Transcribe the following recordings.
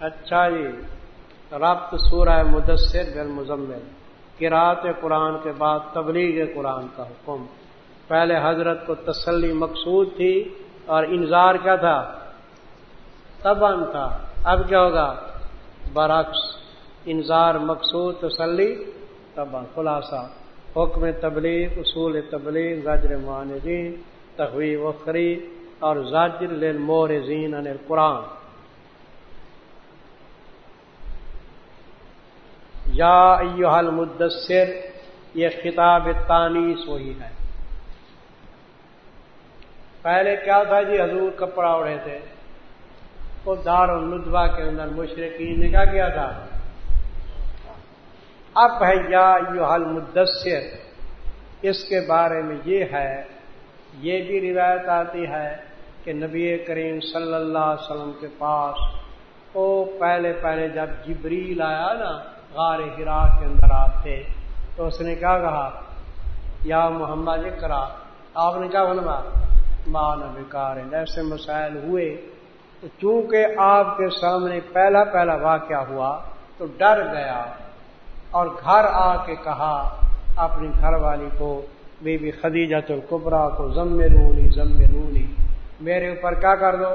اچھا جی ربط سورہ مدثر بل مزمل کراط قرآن کے بعد تبلیغ قرآن کا حکم۔ پہلے حضرت کو تسلی مقصود تھی اور انظار کیا تھا؟ تبن تھا۔ اب کیا ہوگا؟ برعکس انظار مقصود، تسلی تبن خلاصہ۔ حکم تبلیغ، اصول تبلیغ، زجر معاندین تخوی وخری اور زاجر لور زین قرآن یا ایوہ مدثر یہ خطاب تانیس وہی ہے۔ پہلے کیا تھا جی؟ حضور کپڑا اڑے تھے؟ وہ دار الدوا کے اندر مشرقین نے کیا کیا تھا؟ اب ہے یا یو مدثر اس کے بارے میں یہ ہے، یہ بھی روایت آتی ہے کہ نبی کریم صلی اللہ علیہ وسلم کے پاس، وہ پہلے پہلے جب جبریل آیا نا غار ہرا کے اندر آپ تھے۔ تو اس نے کیا کہا؟ یا محمد کرا آپ نے کیا بنوا مان بیکار ایسے مسائل ہوئے تو چونکہ آپ کے سامنے پہلا پہلا واقعہ ہوا تو ڈر گیا اور گھر آ کے کہا اپنی گھر والی کو، بی بی خدیجہ القبرا کو ضم رونی ضم رونی میرے اوپر کیا کر دو؟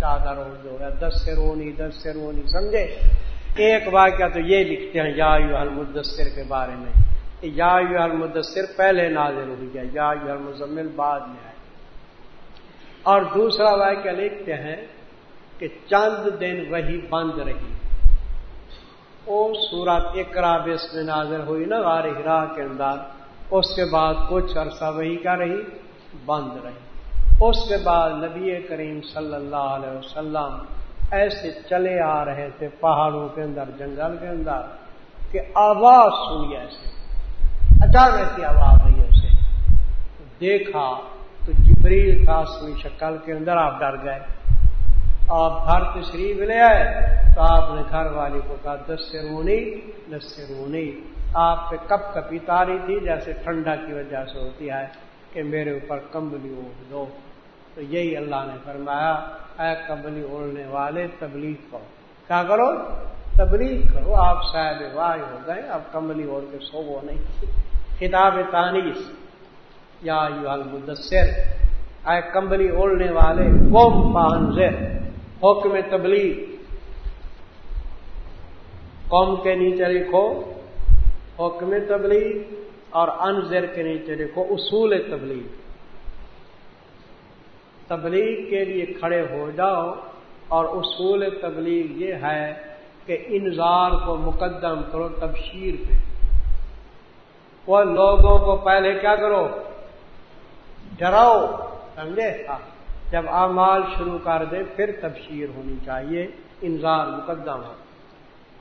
چادر دو، دس سے رونی، دس سے رونی، سمجھے؟ ایک واقعہ تو یہ لکھتے ہیں، یا یو المدثر کے بارے میں یا یو المدثر پہلے نازل ہوئی گیا، یا یو المزمل بعد میں آئے اور دوسرا واقعہ لکھتے ہیں کہ چند دن وہی بند رہی۔ وہ سورت اکرا بس میں نازل ہوئی نا، غار ہرا کے اندر۔ اس کے بعد کچھ عرصہ وہی کا رہی، بند رہی۔ اس کے بعد نبی کریم صلی اللہ علیہ وسلم ایسے چلے آ رہے تھے، پہاڑوں کے اندر، جنگل کے اندر، کہ آواز سنی ایسے، اچانک کی آواز آئی اسے دیکھا تو جبریل تھا سوئی شکل کے اندر، آپ ڈر گئے۔ آپ گھر تشریف لے آئے تو آپ نے گھر والی کو کہا، دس سے رونی دس سے رونی آپ پہ کپ کپی تاری تھی، جیسے ٹھنڈا کی وجہ سے ہوتی ہے کہ میرے اوپر کمبلی اوڑھ دو۔ تو یہی اللہ نے فرمایا، اے کمبلی اوڑھنے والے، تبلیغ کرو۔ کیا کرو؟ تبلیغ کرو۔ آپ شاید واہ ہو گئے، اب کمبلی اوڑھ کے سو وہ نہیں۔ کتاب تانیس یا یو المدثر، اے کمبلی اوڑھنے والے، قوم پانزر حکم تبلیغ۔ قوم کے نیچے لکھو، حکم تبلیغ، اور انضر کے نیچے لکھو، اصول تبلیغ۔ تبلیغ کے لیے کھڑے ہو جاؤ اور اصول تبلیغ یہ ہے کہ انظار کو مقدم کرو تبشیر پہ۔ وہ لوگوں کو پہلے کیا کرو؟ ڈراؤ سمجھے جب اعمال شروع کر دے، پھر تبشیر ہونی چاہیے انظار مقدم ہو۔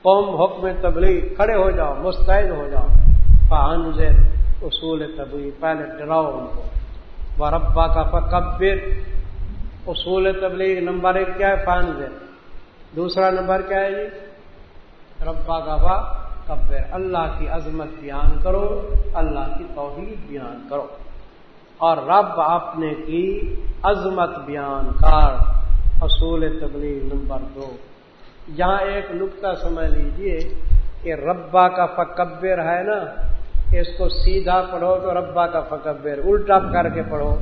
قوم حکم تبلیغ کھڑے ہو جاؤ، مستعد ہو جاؤ۔ فہن اصول تبلیغ، پہلے ڈراؤ ان کو۔ وہ ربا کا فکبر۔ اصول تبلیغ نمبر ایک کیا ہے؟ فان دوسرا نمبر کیا ہے جی؟ ربا کا کبر۔ اللہ کی عظمت بیان کرو، اللہ کی توحید بیان کرو۔ اور رب اپنے کی عظمت بیان کر۔ اصول تبلیغ نمبر دو۔ یہاں ایک نقطہ سمجھ لیجیے کہ ربا کا فکبر ہے نا، اس کو سیدھا پڑھو تو ربا کا فکبر، الٹا کر کے پڑھو۔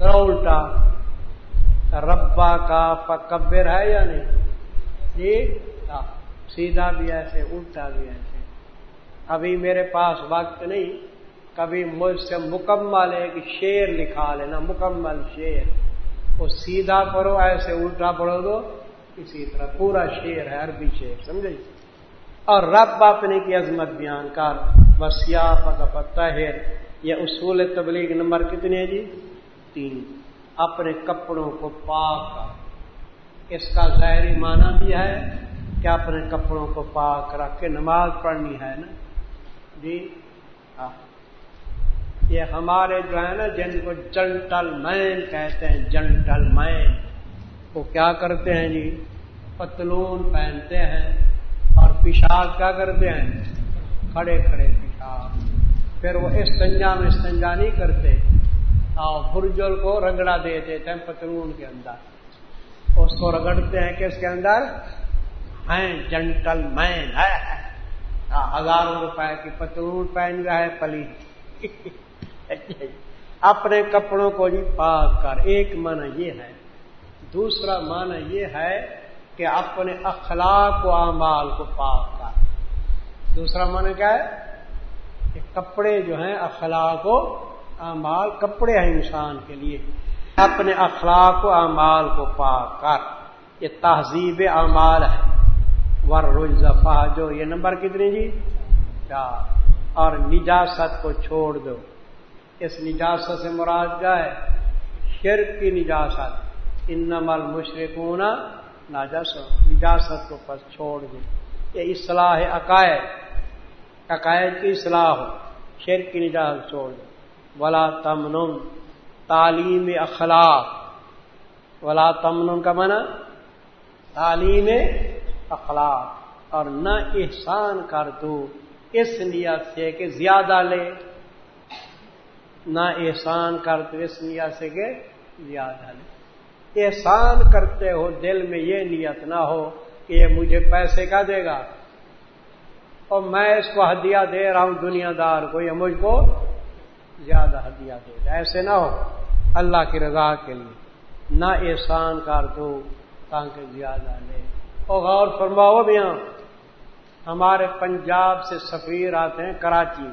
الٹا۔ ربا کا فکبر ہے یا نہیں؟ جی سیدھا بھی ایسے، الٹا بھی ایسے۔ ابھی میرے پاس وقت نہیں، کبھی مجھ سے مکمل ایک شیر لکھا لینا، مکمل شیر وہ سیدھا پڑھو، ایسے الٹا پڑھو دو اسی طرح پورا شیر ہے، عربی شیر سمجھے؟ اور رب اپنے کی عظمت بیان کر۔ بسیا طاہر۔ یہ اصول تبلیغ نمبر کتنے جی؟ تین۔ اپنے کپڑوں کو پاک اس کا ظاہری معنی بھی ہے کہ اپنے کپڑوں کو پاک رکھ کے نماز پڑھنی ہے نا۔ جی؟ ہاں۔ یہ ہمارے جو ہے نا، جن کو جنٹل مین کہتے ہیں جنٹل مین وہ کیا کرتے ہیں جی؟ پتلون پہنتے ہیں اور پیشاب کیا کرتے ہیں؟ کھڑے کھڑے پیشاب۔ پھر وہ اس سنجا میں سنجا نہیں کرتے۔ اور برجل کو رگڑا دے دیتے ہیں پتلون کے اندر۔ اس کو رگڑتے ہیں کس کے اندر؟ ہیں جنٹل مین ہے ہزاروں روپے کی پتلون پہن رہا ہے پلی۔ اپنے کپڑوں کو جی پاک کر۔ ایک معنی یہ ہے، دوسرا معنی یہ ہے کہ اپنے اخلاق و اعمال کو پاک کر۔ دوسرا معنی کیا ہے؟ کہ کپڑے جو ہیں، اخلاق و اعمال، کپڑے ہیں انسان کے لیے۔ اپنے اخلاق و اعمال کو پاک کر۔ یہ تہذیب اعمال ہے۔ ور رفا جو یہ نمبر کتنی جی؟ چار۔ اور نجاست کو چھوڑ دو۔ اس نجاست سے مراد کیا ہے؟ شرک کی نجاست۔ ان نمل مشرقون نجاست کو پس چھوڑ دو۔ یہ اصلاح عقائد۔ عقائد کی اصلاح ہو۔ شرک کی نجاست چھوڑ دو۔ ولا تمن تعلیم اخلاق. ولا تمن کا منع تعلیم اخلاق، اور نہ احسان کر تو اس نیت سے کہ زیادہ لے، نہ احسان کر تو اس نیت سے کہ زیادہ لے۔ احسان کرتے ہو، دل میں یہ نیت نہ ہو کہ یہ مجھے پیسے کا دے گا۔ اور میں اس کو ہدیہ دے رہا ہوں، دنیا دار کو یہ مجھ کو زیادہ ہدیہ دے گا۔ ایسے نہ ہو، اللہ کی رضا کے لیے۔ نہ احسان کر دو تاکہ زیادہ لے۔ اور غور فرماؤ بھی ہاں ہمارے پنجاب سے سفیر آتے ہیں کراچی۔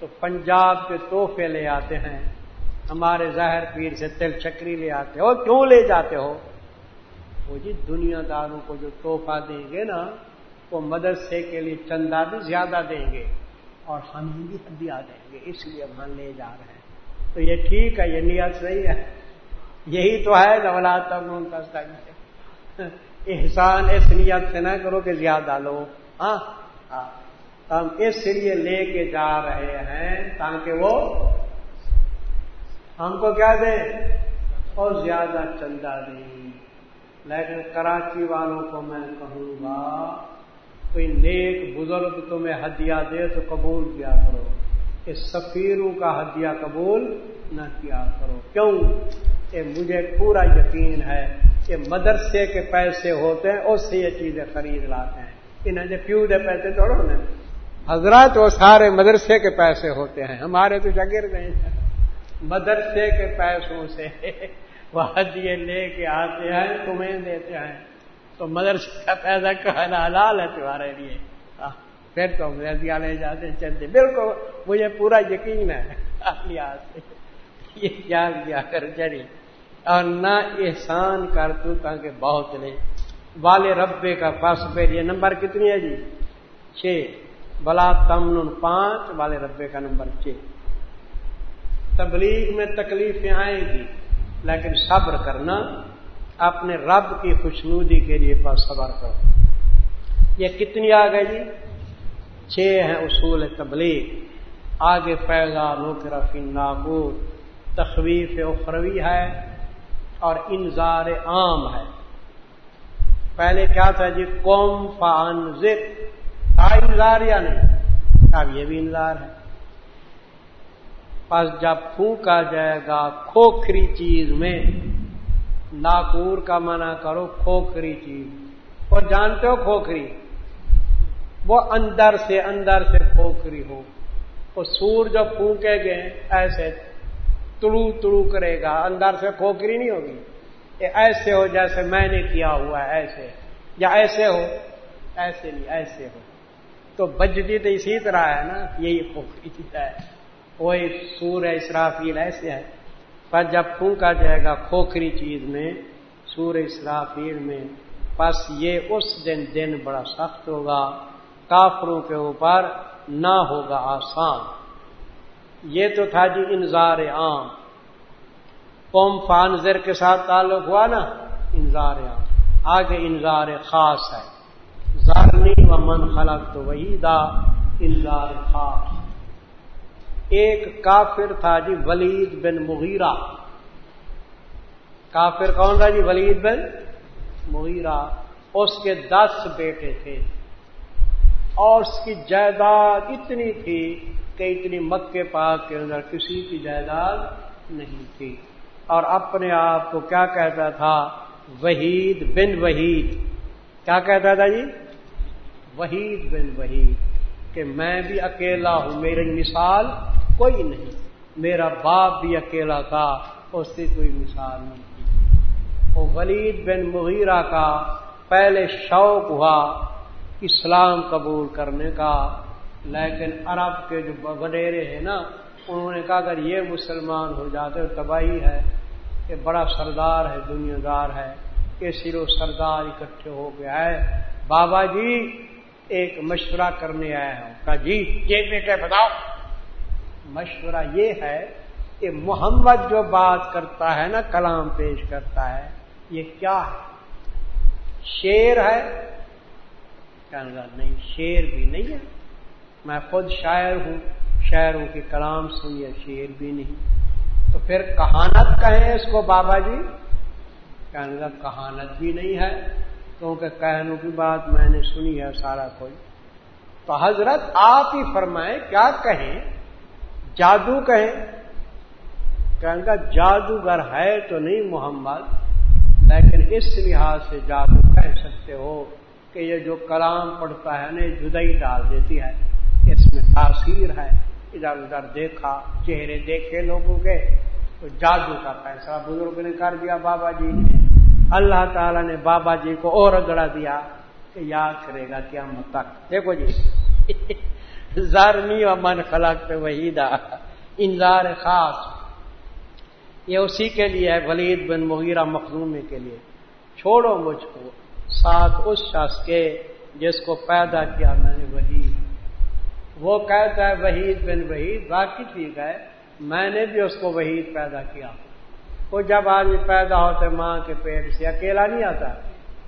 تو پنجاب کے تحفے لے آتے ہیں، ہمارے ظاہر پیر سے تل چکری لے آتے ہو کیوں لے جاتے ہو؟ وہ جی دنیا داروں کو جو تحفہ دیں گے نا، وہ مدرسے کے لیے چندہ بھی زیادہ دیں گے۔ اور ہم بھی ہدیہ دیں گے، اس لیے ہم لے جا رہے ہیں۔ تو یہ ٹھیک ہے، یہ نیت صحیح ہے۔ یہی تو ہے نولاد کا احسان اس نیت سے نہ کرو کہ زیادہ لو۔ ہاں؟, ہاں؟ ہم اس لیے لے کے جا رہے ہیں تاکہ وہ ہم کو کیا دیں اور زیادہ چندہ دیں لیکن کراچی والوں کو میں کہوں گا کوئی نیک بزرگ تمہیں ہدیہ دے تو قبول کیا کرو۔ اس سفیروں کا ہدیہ قبول نہ کیا کرو۔ کیوں؟ کہ مجھے پورا یقین ہے کہ مدرسے کے پیسے ہوتے ہیں، اس سے یہ چیزیں خرید لاتے ہیں۔ انہیں جو پیو دے پیسے توڑو نا حضرات، وہ سارے مدرسے کے پیسے ہوتے ہیں۔ ہمارے تو شگر نہیں ہیں۔ مدرسے کے پیسوں سے وہ ہدیے لے کے آتے ہیں، تمہیں دیتے ہیں۔ تو مدرسے کا پیسہ کہنا حلال ہے تمہارے لیے۔ پھر تو ہدیہ لے جاتے چلتے بالکل، مجھے پورا یقین ہے۔ سے۔ یہ کیا کیا کر، چلی۔ اور نہ احسان کر تو تاکہ بہت لے والے ربے کا پاس پیر یہ نمبر کتنی ہے جی؟ چھ۔ بلا تمن پانچ، والے ربے کا نمبر چھ۔ تبلیغ میں تکلیفیں آئیں گی، لیکن صبر کرنا اپنے رب کی خوشنودی کے لیے بس صبر کرو۔ یہ کتنی آ گئی جی؟ چھ ہیں اصول تبلیغ۔ آگے پیغا نوکرفی ناگور تخویف اخروی ہے اور انظار عام ہے۔ پہلے کیا تھا جی؟ قوم فان انذار یا نہیں؟ اب یہ بھی انذار ہے۔ پس جب پھونکا جائے گا کھوکھری چیز میں ناکور کا منع کرو، کھوکھری چیز۔ اور جانتے ہو کھوکھری؟ وہ اندر سے اندر سے کھوکھری ہو۔ وہ سور جب پھونکے گئے ایسے تڑو تڑو کرے گا۔ اندر سے کھوکری نہیں ہوگی۔ یہ ایسے ہو جیسے میں نے کیا ہوا ہے، ایسے۔ یا ایسے ہو؟ ایسے نہیں، ایسے ہو۔ تو بجتی تو اسی طرح ہے نا، یہی کھوکری ہے۔ وہی سور ہے، اسرافیل ایسے ہے۔ پر جب پھونکا جائے گا کھوکھری چیز میں، سور اسرافیل میں بس یہ اس دن دن بڑا سخت ہوگا، کافروں کے اوپر نہ ہوگا آسان۔ یہ تو تھا جی انظار عام۔ قوم فانزر کے ساتھ تعلق ہوا نا؟ انظار عام۔ آگے انظار خاص ہے۔ زارنی و من خلق تو وہی دا انظار خاص۔ ایک کافر تھا جی ولید بن مغیرہ۔ کافر کون تھا جی؟ ولید بن مغیرہ۔ اس کے دس بیٹے تھے۔ اور اس کی جائیداد اتنی تھی کہ اتنی مکے پاک کے اندر کسی کی جائیداد نہیں تھی۔ اور اپنے آپ کو کیا کہتا تھا؟ وحید بن وحید۔ کیا کہتا تھا جی؟ وحید بن وحید کہ میں بھی اکیلا ہوں، میری مثال کوئی نہیں۔ میرا باپ بھی اکیلا تھا، اس کی کوئی مثال نہیں تھی۔ وہ ولید بن مغیرہ کا پہلے شوق ہوا اسلام قبول کرنے کا، لیکن عرب کے جو وڈیرے ہیں نا، انہوں نے کہا اگر یہ مسلمان ہو جاتے تباہی ہے کہ بڑا سردار ہے دنیا دار ہے کہ سرو سردار اکٹھے ہو گیا ہے بابا جی ایک مشورہ کرنے آیا ہوں کہا جی یہ بیٹے بتاؤ۔ مشورہ یہ ہے کہ محمد جو بات کرتا ہے نا، کلام پیش کرتا ہے، یہ کیا ہے؟ شیر ہے۔ کہنے گا نہیں، شیر بھی نہیں ہے۔ میں خود شاعر ہوں، شاعروں کے کلام سنیے شیر بھی نہیں۔ تو پھر کہانت کہیں اس کو بابا جی؟ کہنے گا کہانت بھی نہیں ہے۔ کیونکہ کہنوں کی بات میں نے سنی ہے سارا کوئی۔ تو حضرت آپ ہی فرمائیں، کیا کہیں؟ جادو کہیں کہیں گا جادوگر ہے تو نہیں محمد، لیکن اس لحاظ سے جادو کہہ سکتے ہو کہ یہ جو کلام پڑتا ہے نا جدائی ڈال دیتی ہے۔ اس میں تاثیر ہے۔ ادھر ادھر دیکھا، چہرے دیکھے لوگوں کے، تو جادو کا فیصلہ بزرگ نے کر دیا بابا جی نے۔ اللہ تعالیٰ نے بابا جی کو اور اگڑا دیا کہ یاد کرے گا کیا تک۔ دیکھو جی۔ زارنی و من خلق پہ وحیدہ۔ انذار خاص۔ یہ اسی کے لیے ہے، ولید بن مغیرہ مخدومے کے لیے۔ چھوڑو مجھ کو، ساتھ اس شخص کے جس کو پیدا کیا میں نے وہی وہ کہتا ہے، وحید بن وحید، باقی ٹھیک ہے، میں نے بھی اس کو وحید پیدا کیا۔ وہ جب آدمی پیدا ہوتے ماں کے پیٹ سے اکیلا نہیں آتا،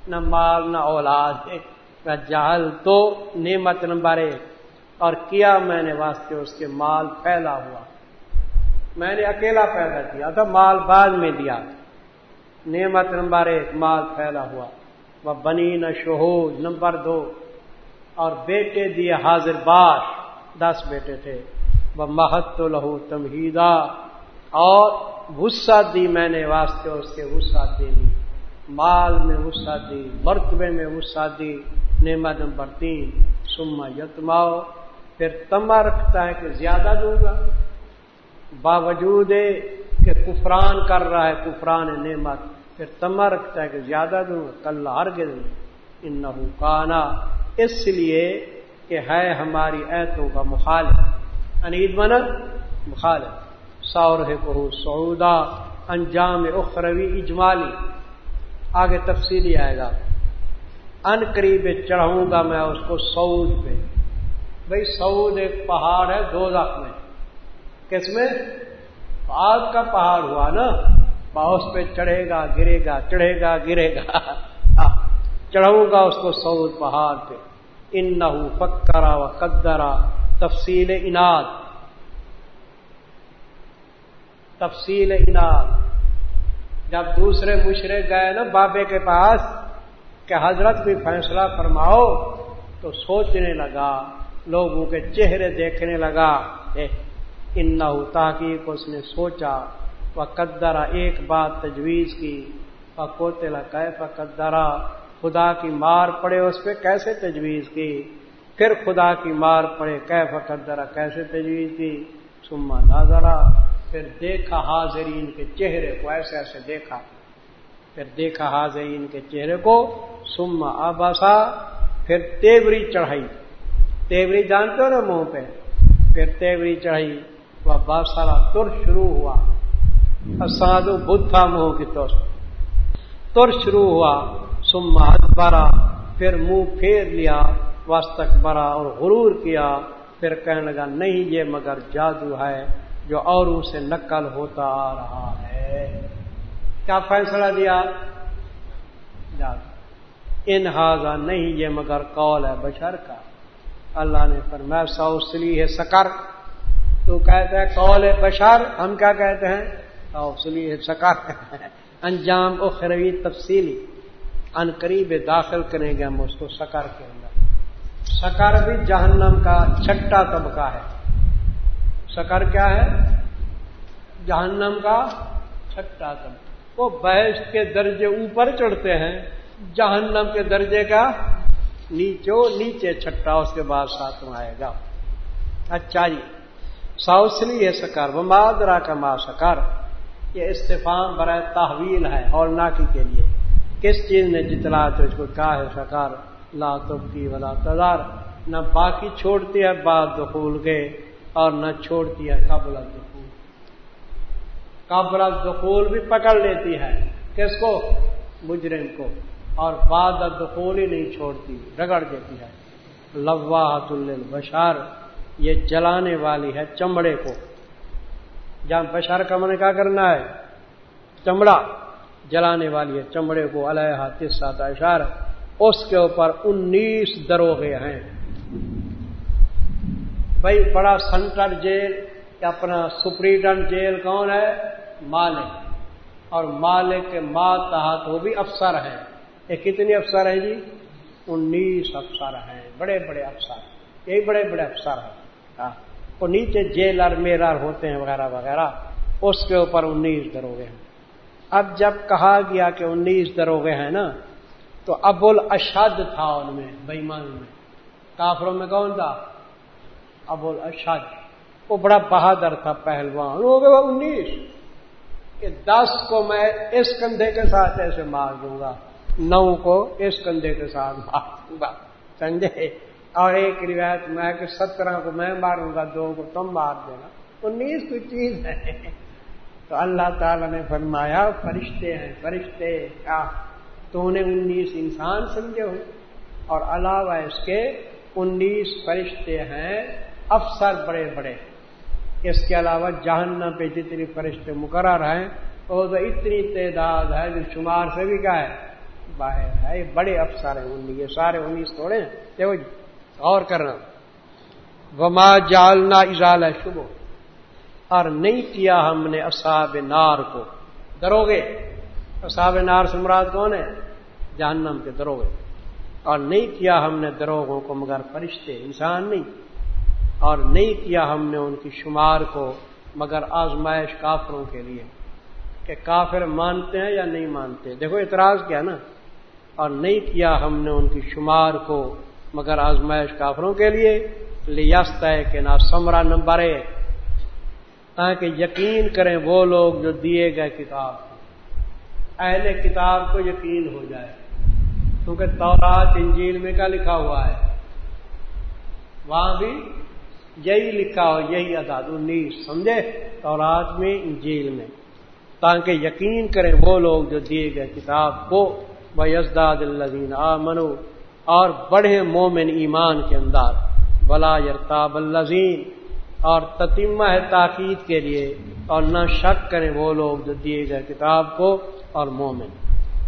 نہ مال، نہ اولاد۔ نہ جہل تو نعمت نمبر ایک۔ اور کیا میں نے واسطے اس کے مال پھیلا ہوا؟ میں نے اکیلا پیدا کیا تھا، مال بعد میں دیا۔ نعمت نمبر ایک، مال پھیلا ہوا۔ وہ بنی نہ شہود نمبر دو۔ اور بیٹے دیے حاضر باش، دس بیٹے تھے۔ وہ محت لہو تمہیدا۔ اور غصہ دی میں نے واسطے اس کے غصہ دے دی مال میں غصہ دی، مرتبے میں غصہ دی۔ نعمت نمبر تین سما یتماؤ پھر تما رکھتا ہے کہ زیادہ دوں گا۔ باوجود کہ کفران کر رہا ہے، کفران نعمت۔ پھر تما رکھتا ہے کہ زیادہ دوں گا، کل ہر گز ان کانا۔ اس لیے کہ ہے ہماری ایتوں کا مخالف۔ انید من مخالف۔ سور ہے بہو سعودا۔ انجام اخروی اجمالی۔ آگے تفصیلی آئے گا۔ ان قریب چڑھوں گا میں اس کو سعود پہ۔ بھائی سعود ایک پہاڑ ہے، دو میں۔ کس میں؟ آگ کا پہاڑ ہوا نا۔ باؤس پہ چڑھے گا، گرے گا، چڑھے گا، گرے گا۔ چڑھوں گا اس کو سعود پہاڑ پہ۔ ان نہ فکرا و قدرا، تفصیل اناد۔ تفصیل اناد۔ جب دوسرے مشرے گئے نا بابے کے پاس کہ حضرت بھی فیصلہ فرماؤ تو سوچنے لگا۔ لوگوں کے چہرے دیکھنے لگا ان نہ تحقیق اس نے سوچا وہ قدرا ایک بات تجویز کی کوتلا کہ قدرا خدا کی مار پڑے اس پہ کیسے تجویز کی؟ پھر خدا کی مار پڑے کہ فقدرا کیسے تجویز کی؟ سما نہ پھر دیکھا حاضرین کے چہرے کو ایسے ایسے دیکھا، پھر دیکھا حاضرین کے چہرے کو سما آباسا پھر تیوری چڑھائی۔ تیوری جانتے ہو نا منہ پہ؟ پھر تیوری چڑھائی وہ بہت سارا تر شروع ہوا۔ سادو بدھ تھا منہ کی تر تر شروع ہوا سما برا پھر منہ پھیر لیا وسط برا اور غرور کیا۔ پھر کہنے لگا، نہیں، یہ مگر جادو ہے جو اوروں سے نقل ہوتا آ رہا ہے۔ کیا فیصلہ دیا؟ جادو۔ انہذا نہیں، یہ مگر قول ہے بشر کا۔ اللہ نے فرمایا سوسلی ہے سکر تو کہتے ہیں قول بشر ہم کیا کہتے ہیں؟ سوسلی ہے سکر انجام اخروی تفصیلی، ان قریب داخل کریں گے ہم اس کو سکر کے اندر۔ سکر بھی جہنم کا چھٹا طبقہ ہے۔ سکر کیا ہے؟ جہنم کا چھٹا طبقہ۔ وہ بحث کے درجے اوپر چڑھتے ہیں، جہنم کے درجے کا نیچو نیچے چھٹا، اس کے بعد ساتواں آئے گا۔ اچھا جی ساؤسلی ہے سکر وہ مادرا کا ماں سکر یہ استفام برائے تحویل ہے اور کے لیے۔ کس چیز نے جتلا تو اس کو کیا ہے سکر لا تبکی ولا تدار نہ باقی چھوڑتی ہے، بعد دخول کے، اور نہ چھوڑتی ہے قبل دخول۔ قبل دخول بھی پکڑ لیتی ہے۔ کس کو؟ مجرم کو۔ اور بعد دخول ہی نہیں چھوڑتی، رگڑ دیتی ہے۔ لواحت البشار یہ جلانے والی ہے چمڑے کو۔ جہاں بشار کا من کیا کرنا ہے، چمڑا جلانے والی ہے چمڑے کو، علیہ تیسات اشار۔ اس کے اوپر انیس دروغے ہیں۔ بھائی، بڑا سنٹر جیل، اپنا سپریڈنٹ جیل کون ہے؟ مالک۔ اور مالک کے تحت وہ بھی افسر ہیں۔ یہ کتنے افسر ہیں جی؟ انیس افسر ہیں، بڑے بڑے افسر یہی بڑے بڑے افسر ہیں۔ ہاں۔ وہ نیچے جیلر میرر ہوتے ہیں وغیرہ وغیرہ، اس کے اوپر انیس دروگے ہیں۔ اب جب کہا گیا کہ انیس دروگے ہیں نا، تو ابو الاشد تھا ان میں، بےمان میں۔ کافروں میں کون تھا؟ ابو الاشد وہ بڑا بہادر تھا، پہلوان۔ ہو گئے انیس۔ کہ دس کو میں اس کندھے کے ساتھ ایسے مار دوں گا۔ نو کو اس کندھے کے ساتھ مار دوں گا۔ سمجھے؟ اور ایک روایت میں کہ سترہ کو میں ماروں گا، دو کو تم مار دینا۔ انیس کوئی چیز ہے۔ تو اللہ تعالی نے فرمایا، فرشتے ہیں، فرشتے، کیا؟ تو انہیں انیس انسان سمجھے ہو اور علاوہ اس کے انیس فرشتے ہیں، افسر بڑے بڑے۔ اس کے علاوہ جہنم پہ جتنی فرشتے مقرر ہیں، وہ تو اتنی تعداد ہے جو شمار سے بھی کیا ہے۔ باہر ہے یہ بڑے افسر ہیں انیس یہ سارے انیس تھوڑے دیکھو جی اور کرنا۔ وما جالنا اضال شبو اور نہیں کیا ہم نے اصاب نار کو۔ دروگے اصحاب نار سمراج کون ہے؟ جہنم کے دروگے اور نہیں کیا ہم نے دروگوں کو مگر فرشتے، انسان نہیں۔ اور نہیں کیا ہم نے ان کی شمار کو مگر آزمائش کافروں کے لیے۔ کہ کافر مانتے ہیں یا نہیں مانتے۔ دیکھو اعتراض کیا نا۔ اور نہیں کیا ہم نے ان کی شمار کو مگر آزمائش کافروں کے لیے لیست ہے کہ نہ سمرا نمبر ایک۔ تاکہ یقین کریں وہ لوگ جو دیے گئے کتاب اہل کتاب کو یقین ہو جائے۔ کیونکہ تورات، انجیل میں کیا لکھا ہوا ہے؟ وہاں بھی یہی لکھا ہو یہی اداد انیس، سمجھے؟ تورات میں، انجیل میں۔ تاکہ یقین کریں وہ لوگ جو دیے گئے کتاب کو وہ یزداد الزین آ منو اور بڑھے مومن ایمان کے اندر۔ بلا یرتاب الزین اور تتیمہ ہے تاکید کے لیے اور نہ شک کریں وہ لوگ جو دیے گئے کتاب کو اور مومن۔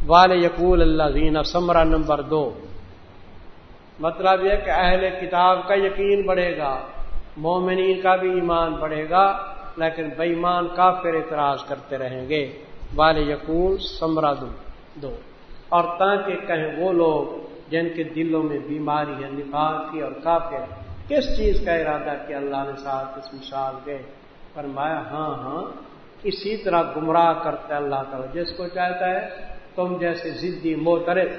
وال یقول اللہ زین سمرہ نمبر دو۔ مطلب یہ کہ اہل کتاب کا یقین بڑھے گا، مومنین کا بھی ایمان بڑھے گا، لیکن بےمان کافر اعتراض کرتے رہیں گے۔ وال یقول سمرا دو۔ اور تاکہ کہیں وہ لوگ جن کے دلوں میں بیماری ہے نفاق کی اور کافر کس چیز کا ارادہ کیا اللہ نے ساتھ اس مثال کے فرمایا ہاں ہاں اسی طرح گمراہ کرتا ہے اللہ تعالیٰ۔ جس کو چاہتا ہے، تم جیسے ضدی موترف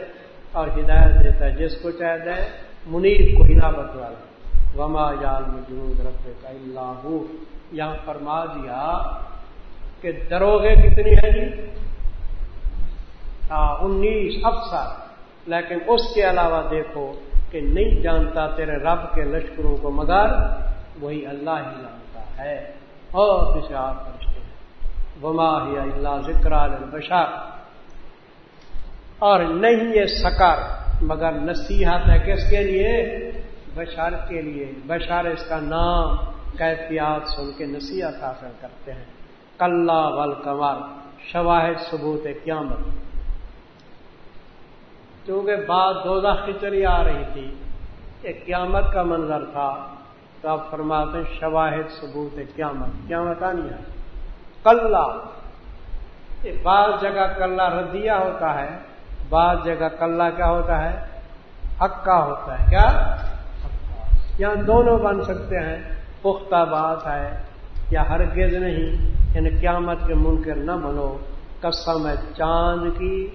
اور ہدایت دیتا ہے۔ جس کو چاہتا ہے، منیر کو ہنابت والا۔ وما جال میں جنوب رب کا اللہ یہاں فرما دیا کہ دروگے کتنی ہے جی؟ انیس افسر، لیکن اس کے علاوہ دیکھو کہ نہیں جانتا تیرے رب کے لشکروں کو مگر وہی اللہ ہی جانتا ہے۔ اور کسی آپ فرشتے ہیں۔ وما ہی اللہ ذکر البشر اور نہیں یہ سکر، مگر نصیحت ہے کس کے لیے؟ بشار کے لیے۔ بشار اس کا نام کیفیات سن کے نصیحت حاصل کرتے ہیں۔ کل ول کمر شواہد ثبوت قیامت۔ کیونکہ بعد دو کی چلی آ رہی تھی ایک قیامت کا منظر تھا تو آپ فرماتے ہیں شواہد ثبوت قیامت قیامت آنی ہے۔ کلّا بعض جگہ کلّا ردیا ہوتا ہے، بعض جگہ کلّا کیا ہوتا ہے؟ حقا ہوتا ہے۔ کیا؟ یہاں دونوں بن سکتے ہیں، پختہ بات ہے یا ہرگز نہیں یعنی قیامت کے منکر نہ بنو، قسم ہے چاند کی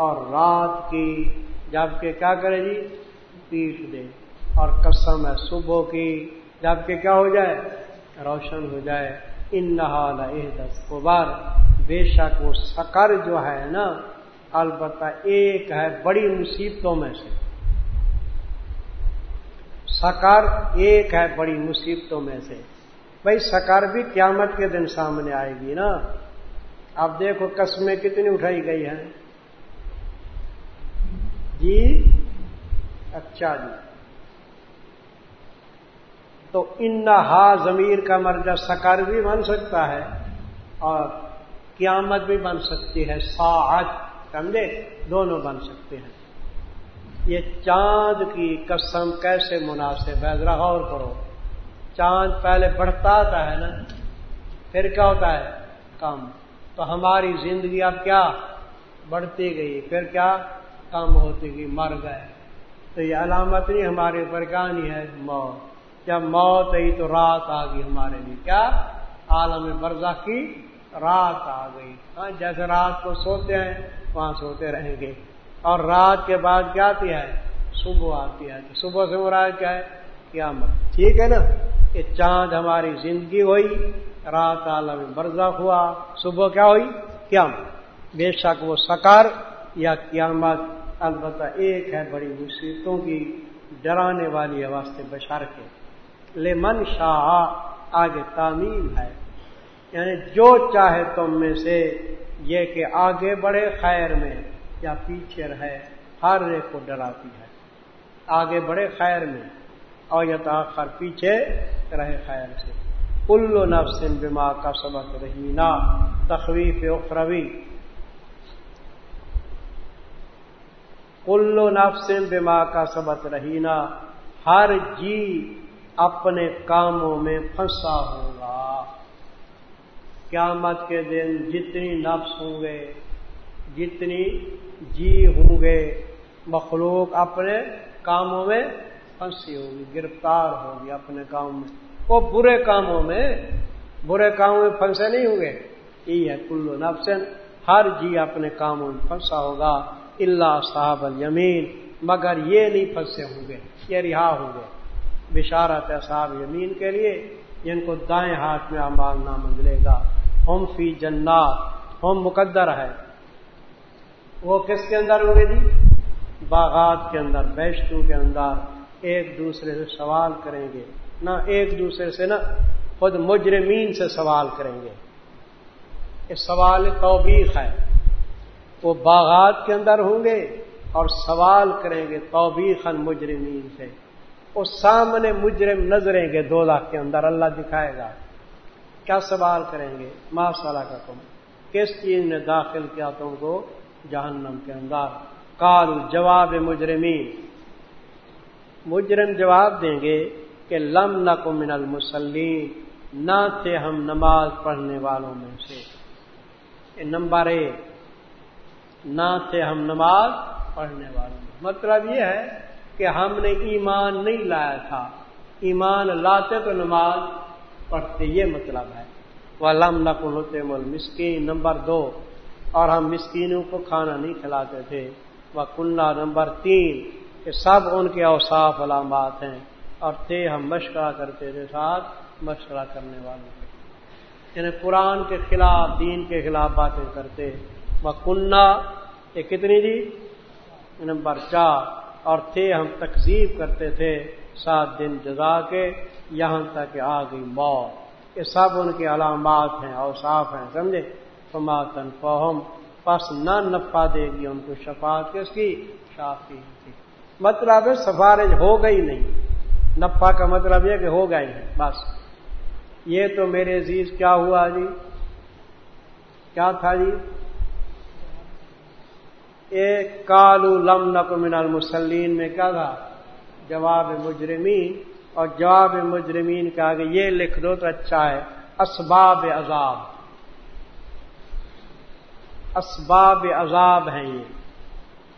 اور رات کی جبکہ کیا کرے جی؟ پیٹ دے اور قسم ہے صبح کی جبکہ کیا ہو جائے؟ روشن ہو جائے۔ ان نہال دس بار بے شک وہ سکر جو ہے نا، البتہ ایک ہے بڑی مصیبتوں میں سے۔ سکر ایک ہے بڑی مصیبتوں میں سے۔ بھائی سکر بھی قیامت کے دن سامنے آئے گی نا۔ اب دیکھو قسمیں کتنی اٹھائی گئی ہیں۔ جی اچھا جی۔ تو ان ہا ضمیر کا مرجع سکر بھی بن سکتا ہے اور قیامت بھی بن سکتی ہے، ساعت، سمجھے؟ دونوں بن سکتے ہیں۔ یہ چاند کی قسم کیسے مناسب ہے؟ ذرا غور کرو۔ چاند پہلے بڑھتا آتا ہے نا، پھر کیا ہوتا ہے؟ کم۔ تو ہماری زندگی اب کیا؟ بڑھتی گئی۔ پھر کیا؟ کم ہوتی گئی مر گئے۔ تو یہ علامت نہیں ہمارے اوپر کیا نہیں ہے موت۔ جب موت آئی تو رات آ گئی ہمارے لیے۔ کیا؟ عالم برزہ کی رات آ گئی۔ ہاں جیسے رات کو سوتے ہیں، وہاں سوتے رہیں گے۔ اور رات کے بعد کیا آتی ہے؟ صبح آتی ہے۔ صبح سے مراد کیا ہے؟ قیامت۔ ٹھیک ہے نا؟ یہ چاند ہماری زندگی ہوئی، رات عالم برزخ ہوا، صبح کیا ہوئی؟ قیامت۔ بے شک وہ سکار یا قیامت البتہ ایک ہے بڑی مصیبتوں کی ڈرانے والی واسطے بشار کے۔ لے من شاہ آگے تعمیم ہے۔ یعنی جو چاہے تم میں سے یہ کہ آگے بڑھے خیر میں یا پیچھے رہے، ہر ایک کو ڈراتی ہے۔ آگے بڑھے خیر میں اور یا تاخر پیچھے رہے خیر سے۔ کلو نفسن بما کا سبق رہی نا تخویف اخروی۔ کلو نفسن بما کا سبق رہی نا ہر جی اپنے کاموں میں پھنسا ہوگا۔ قیامت کے دن جتنی نفس ہوں گے، جتنی جی ہوں گے، مخلوق اپنے کاموں میں پھنسی ہوگی، گرفتار ہوگی اپنے کاموں میں۔ وہ برے کاموں میں، برے کاموں میں پھنسے نہیں ہوں گے۔ یہ ہے کلو نفسن، ہر جی اپنے کاموں میں پھنسا ہوگا۔ اللہ صاحب الیمین، مگر یہ نہیں پھنسے ہوں گے، یہ رہا ہوں گے۔ بشارت ہے صاحب یمین کے لیے، جن کو دائیں ہاتھ میں امال نہ ملے گا۔ ہم فی جنات، ہم مقدر ہے۔ وہ کس کے اندر ہوں گے جی؟ باغات کے اندر بیشتوں کے اندر۔ ایک دوسرے سے سوال کریں گے۔ نہ ایک دوسرے سے نہ، خود مجرمین سے سوال کریں گے۔ یہ سوال توبیخ ہے۔ وہ باغات کے اندر ہوں گے اور سوال کریں گے توبیخن مجرمین سے۔ وہ سامنے مجرم نظریں گے دو لاکھ کے اندر، اللہ دکھائے گا۔ کیا سوال کریں گے؟ ماں صلاح کا تم کس چیز نے داخل کیا تم کو جہنم کے اندر؟ کال جواب مجرمین۔ مجرم جواب دیں گے کہ لم نہ کو من المسلم نہ تھے ہم نماز پڑھنے والوں میں سے۔ نمبر ایک۔ نہ تھے ہم نماز پڑھنے والوں مطلب یہ ہے کہ ہم نے ایمان نہیں لایا تھا۔ ایمان لاتے تو نماز پڑھتے، یہ مطلب ہے۔ وہ لم نقل ہوتے مول مسکین نمبر دو۔ اور ہم مسکینوں کو کھانا نہیں کھلاتے تھے۔ وہ کنڈا نمبر تین کہ سب ان کے اوساف علامات ہیں۔ اور تھے ہم مشورہ کرتے تھے ساتھ مشورہ کرنے والوں کے۔ یعنی قرآن کے خلاف، دین کے خلاف باتیں کرتے۔ وہ یہ کتنی جی؟ نمبر چار۔ اور تھے ہم تقزیب کرتے تھے سات دن جزا کے، یہاں تک کہ آ گئی موت۔ یہ سب ان کے علامات ہیں اوساف ہیں، سمجھے؟ فماتن فہم پس نہ نفا دے گی ان کو شفاعت کس کی؟ شافی کی۔ مطلب ہے سفارش ہو گئی نہیں۔ نفا کا مطلب یہ کہ ہو گئے ہیں، بس۔ یہ تو میرے عزیز، کیا ہوا جی؟ کیا تھا جی؟ ایک کالو لم نق من المسلین میں کیا تھا، جواب مجرمین، اور جواب مجرمین کے آگے یہ لکھ دو تو اچھا ہے، اسباب عذاب۔ اسباب عذاب ہیں یہ۔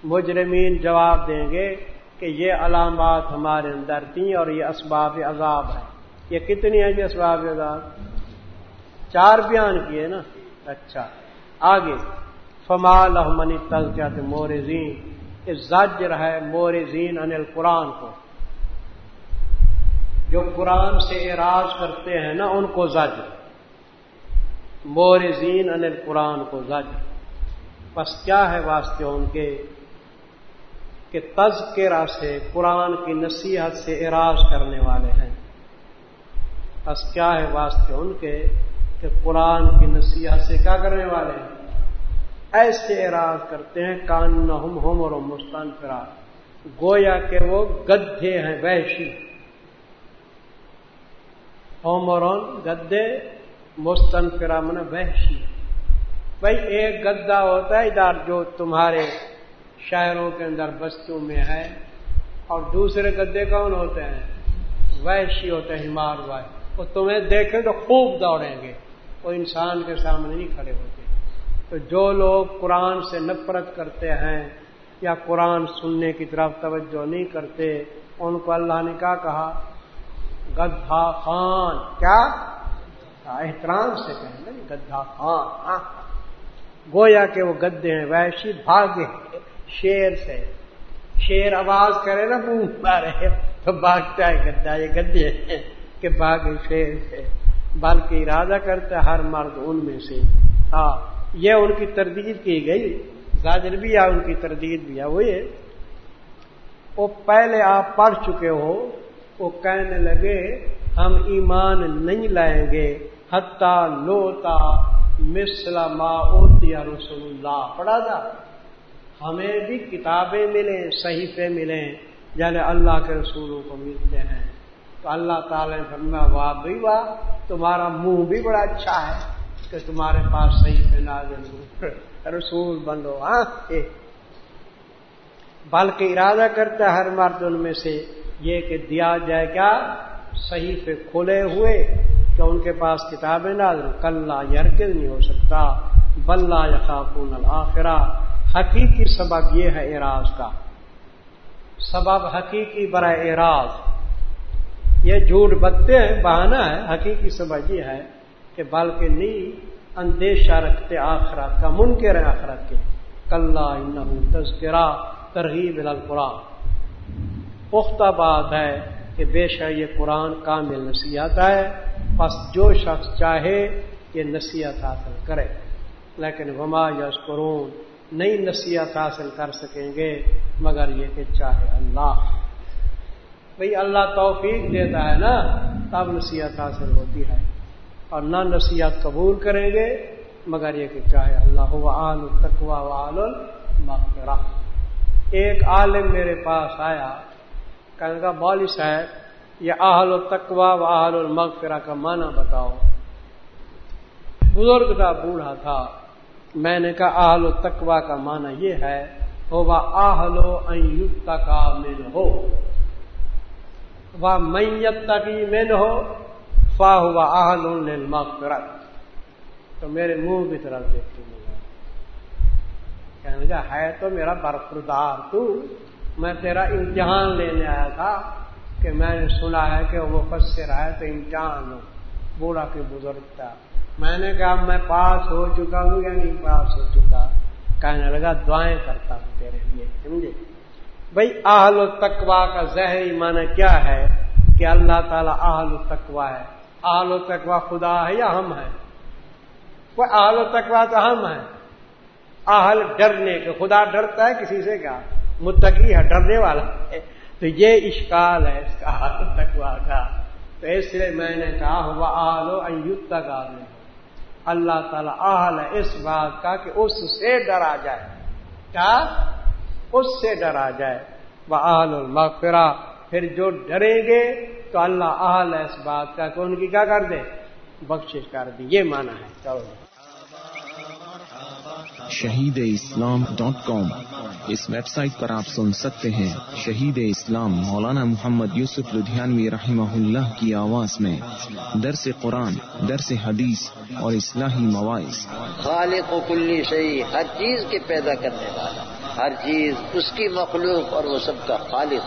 مجرمین جواب دیں گے کہ یہ علامات ہمارے اندر تھیں اور یہ اسباب عذاب ہے یہ کتنی ہے جی اسباب عذاب؟ چار بیان کیے نا؟ اچھا۔ آگے۔ فما لحمنی تزکیات مورزین یہ زجر ہے مورزین انل قرآن کو۔ جو قرآن سے اعراض کرتے ہیں نا، ان کو زجر مورزین انل قرآن کو زجر بس کیا ہے واسطے ان کے؟ کہ تذکرہ سے، قرآن کی نصیحت سے اعراض کرنے والے ہیں۔ بس کیا ہے واسطے ان کے؟ کہ قرآن کی نصیحت سے کیا کرنے والے ہیں؟ ایسے اعراض کرتے ہیں کان ہم ہوم اور مستان فرا گویا کہ وہ گدھے ہیں، وحشی۔ ہوم اور گدے مستن فرا من وحشی۔ بھائی ایک گدا ہوتا ہے، ادھر جو تمہارے شہروں کے اندر بستیوں میں ہے، اور دوسرے گدے کون ہوتے ہیں؟ وحشی ہوتے ہیں، ہمار بھائی وہ تمہیں دیکھیں تو خوب دوڑیں گے وہ انسان کے سامنے نہیں کھڑے ہوتے۔ تو جو لوگ قرآن سے نفرت کرتے ہیں یا قرآن سننے کی طرف توجہ نہیں کرتے، ان کو اللہ نے کیا کہا؟ گدھا خان۔ کیا؟ احترام سے کہیں گے گدھا خان۔ ہاں۔ گویا کہ وہ گدے ہیں ویشی بھاگے شیر سے۔ شیر آواز کرے نا منہ مارے۔ تو بھاگتا ہے گدا یہ گدے کہ بھاگے شیر سے۔ بلکہ ارادہ کرتا ہے، ہر مرد ان میں سے۔ ہاں۔ یہ ان کی تردید کی گئی، زاجر بھی ہے ان کی تردید بھی ہے وہ یہ، وہ پہلے آپ پڑھ چکے ہو، وہ کہنے لگے، ہم ایمان نہیں لائیں گے حتہ لوتا مسلم رسول اللہ پڑھا تھا۔ ہمیں بھی کتابیں ملیں، صحیفے ملیں یعنی اللہ کے رسولوں کو ملتے ہیں۔ تو اللہ تعالی نے فرما واہ بھی واہ، تمہارا منہ بھی بڑا اچھا ہے۔ کہ تمہارے پاس صحیح پہ نازل رسول بندو ہاں؟ بلکہ ارادہ کرتا ہے ہر مرد ان میں سے یہ کہ دیا جائے کیا؟ صحیح پہ کھلے ہوئے کہ ان کے پاس کتابیں نازل کل یرکل نہیں ہو سکتا۔ بلّہ یقافون الآخرہ حقیقی سبب یہ ہے اعراض کا۔ سبب حقیقی برائے اعراض۔ یہ جھوٹ بتتے ہیں بہانہ ہے۔ حقیقی سبب یہ ہے کہ بلکہ نہیں اندیشہ رکھتے آخرات کا منکر ہے آخرت کے۔ کل تذکرہ ترغیب القرآن۔ پختہ بات ہے کہ بے شک یہ قرآن کامل نصیحت ہے۔ بس جو شخص چاہے یہ نصیحت حاصل کرے۔ لیکن وما یس قرون نئی نصیحت حاصل کر سکیں گے مگر یہ کہ چاہے اللہ۔ بھئی اللہ توفیق دیتا ہے نا، تب نصیحت حاصل ہوتی ہے۔ اور نہ نصیحت قبول کریں گے، مگر یہ کہ چاہے اللہ آل تکوا و ایک عالم میرے پاس آیا، کہنے کا بولی صاحب، یہ آہل و تکوا و آل المغفرہ کا معنی بتاؤ۔ بزرگ تھا بوڑھا تھا، میں نے کہا آہل و تکوا کا معنی یہ ہے ہو وہ آہل و کا من ہو وہ میت تک من ہو فا ہوا آہل مغفرت تو میرے منہ کی طرف دیکھتے مجھے کہنے لگا، ہے تو میرا برفردار تو، میں تیرا امتحان لینے آیا تھا کہ میں نے سنا ہے کہ وہ فصر ہے تو امتحان ہو بوڑھا کے بزرگ تھا۔ میں نے کہا، میں پاس ہو چکا ہوں یا نہیں پاس ہو چکا؟ کہنے لگا، دعائیں کرتا ہوں تیرے لیے، سمجھے؟ بھائی آہل و تقوا کا ظہری معنی کیا ہے؟ کہ اللہ تعالیٰ آہل و تقوا ہے۔ آل و تکوا خدا ہے یا ہم ہیں؟ وہ آل و تکوا تو ہم ہیں۔ آہل ڈرنے کے خدا ڈرتا ہے کسی سے کیا؟ متقی ہے، ڈرنے والا ہے۔ تو یہ اشکال ہے اس کا آل و تکوا کا۔ تو اس لیے میں نے کہا، وہ آل و تک آدمی اللہ تعالیٰ آہل ہے اس بات کا کہ اس سے ڈرا جائے۔ کیا؟ اس سے ڈرا جائے۔ وہ آل المغفرہ۔ پھر جو ڈریں گے تو اللہ اہل ہے اس بات کا کہ ان کی کیا کر دے؟ بخش کر دی یہ مانا ہے۔ چلو۔ شہید اسلام ڈاٹ کام اس ویب سائٹ پر آپ سن سکتے ہیں شہید اسلام مولانا محمد یوسف لدھیانوی رحمہ اللہ کی آواز میں درس قرآن درس حدیث اور اصلاحی مواعث خالق و کلی صحیح ہر چیز کے پیدا کرنے والا ہر چیز اس کی مخلوق اور وہ سب کا خالق۔